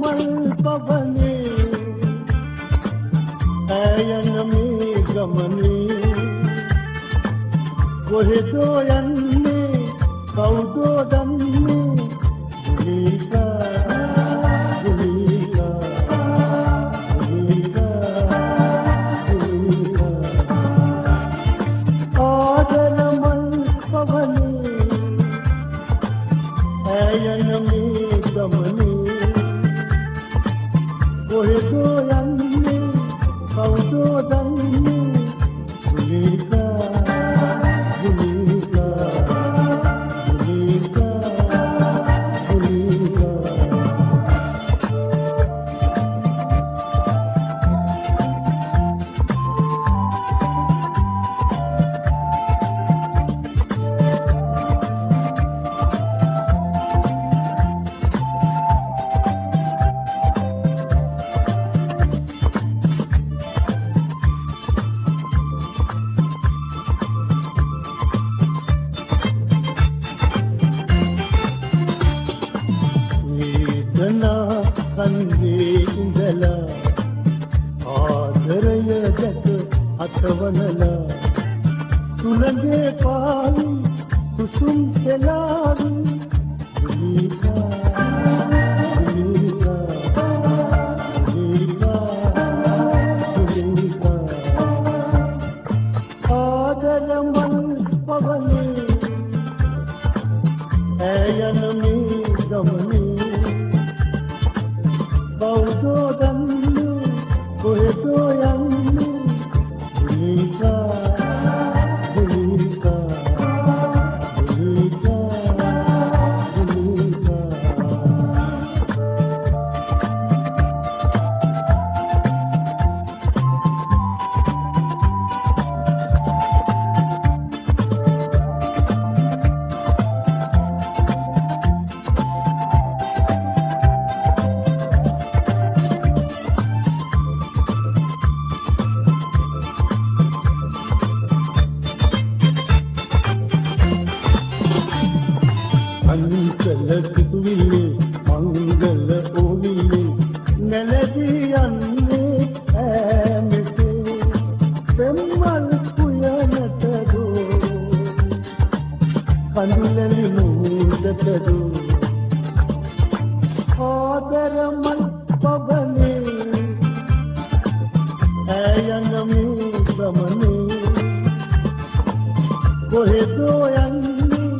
मल्पवने अयन में गमने वह दोयन සසවනලා තුළගේ පායි කුසුම් කෙලාරු දුනිකා ඇයනමී ගමන උයනටදෝ කඳුලලි මූදටදෝ ආදරමල් පබනේ ඇයන්න මූදමනේ කොහෙදෝ යන්නේ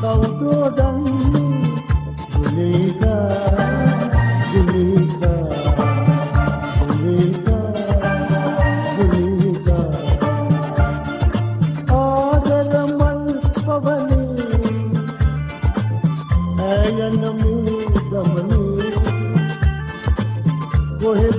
කවුදෝ දන්නේ मोहे